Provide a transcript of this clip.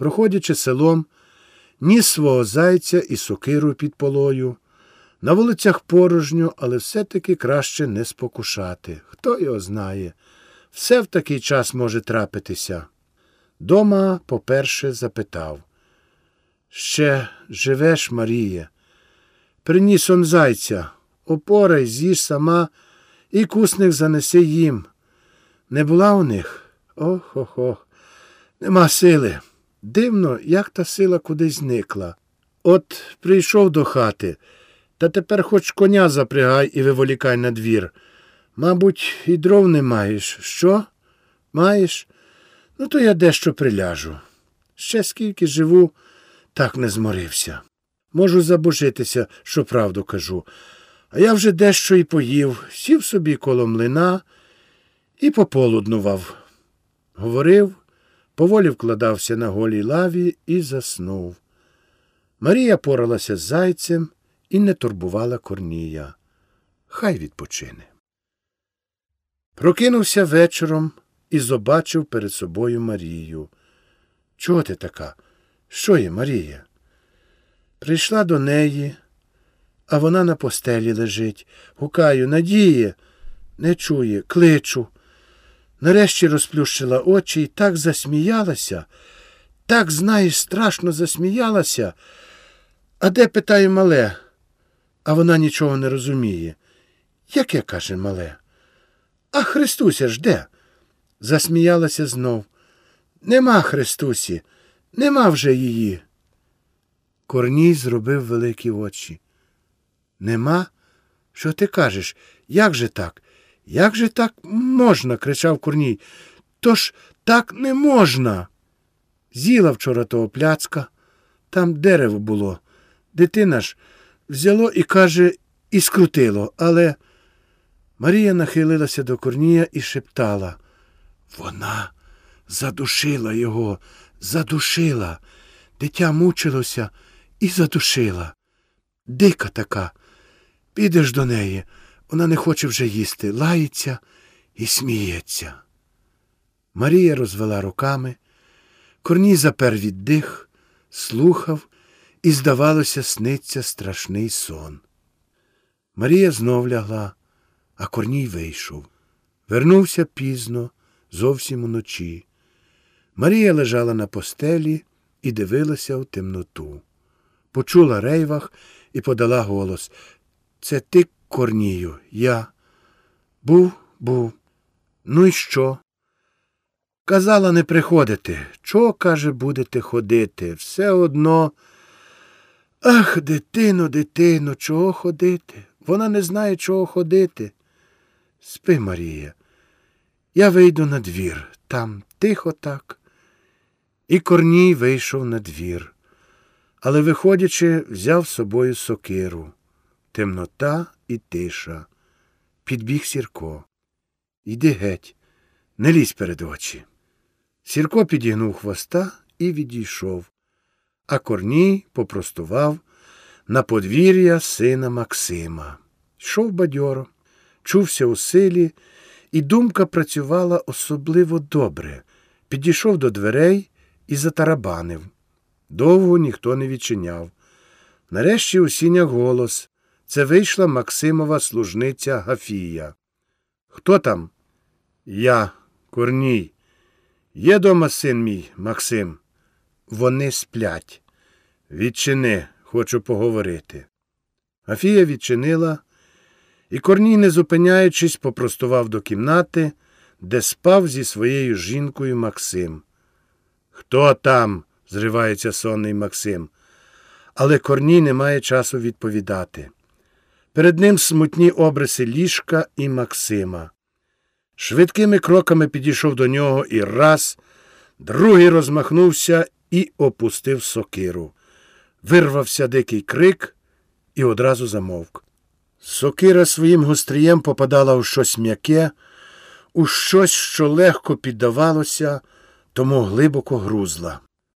проходячи селом, ніс свого зайця і сокиру під полою. На вулицях порожньо, але все-таки краще не спокушати. Хто його знає? Все в такий час може трапитися. Дома, по-перше, запитав. Ще живеш, Маріє? Приніс он зайця, опорай, з'їж сама і кусник занеси їм. Не була у них? Ох ох ох. Нема сили. Дивно, як та сила кудись зникла. От прийшов до хати, та тепер хоч коня запрягай і виволікай на двір. Мабуть, і дров не маєш. Що? Маєш? Ну, то я дещо приляжу. Ще скільки живу, так не зморився. Можу забожитися, що правду кажу. А я вже дещо і поїв, сів собі коло млина і пополуднував. Говорив, поволі вкладався на голій лаві і заснув. Марія поралася з зайцем і не турбувала Корнія. Хай відпочине. Прокинувся вечором і побачив перед собою Марію. Чого ти така? Що є, Марія? Прийшла до неї, а вона на постелі лежить. Гукаю, надіє, не чує, кличу. Нарешті розплющила очі і так засміялася, так, знаєш, страшно засміялася. А де питаю мале? А вона нічого не розуміє. Яке каже мале? А Христуся ж де? Засміялася знов. Нема Христусі, нема вже її. Корній зробив великі очі. Нема? Що ти кажеш? Як же так? Як же так можна? кричав Корній. Тож так не можна. З'їла вчора того пляцка, там дерево було. Дитина ж взяло і, каже, і скрутило, але Марія нахилилася до Корнія і шептала. Вона задушила його, задушила. Дитя мучилося і задушила. Дика така. Підеш до неї, вона не хоче вже їсти, лається і сміється. Марія розвела руками, Корній запер віддих, слухав, і, здавалося, сниться страшний сон. Марія знов лягла, а Корній вийшов. Вернувся пізно, зовсім уночі. Марія лежала на постелі і дивилася в темноту. Почула рейвах і подала голос. Це ти, Корнію, я. Був, був. Ну і що? Казала не приходити. Чого, каже, будете ходити? Все одно. Ах, дитино, дитино, чого ходити? Вона не знає, чого ходити. Спи, Марія. Я вийду на двір. Там тихо так. І Корній вийшов на двір. Але, виходячи, взяв з собою сокиру. Темнота і тиша. Підбіг Сірко. Йди геть, не лізь перед очі. Сірко підігнув хвоста і відійшов, а Корній попростував на подвір'я сина Максима. Йшов бадьоро, чувся у силі, і думка працювала особливо добре. Підійшов до дверей і затарабанив. Довго ніхто не відчиняв. Нарешті у сінях голос. Це вийшла Максимова служниця Гафія. Хто там? Я, Корній. Є дома син мій, Максим. Вони сплять. Відчини, хочу поговорити. Гафія відчинила, і Корній, не зупиняючись, попростував до кімнати, де спав зі своєю жінкою Максим. Хто там? зривається сонний Максим. Але Корній не має часу відповідати. Перед ним смутні обриси ліжка і Максима. Швидкими кроками підійшов до нього і раз, другий розмахнувся і опустив сокиру. Вирвався дикий крик і одразу замовк. Сокира своїм гострієм попадала у щось м'яке, у щось, що легко піддавалося, тому глибоко грузла.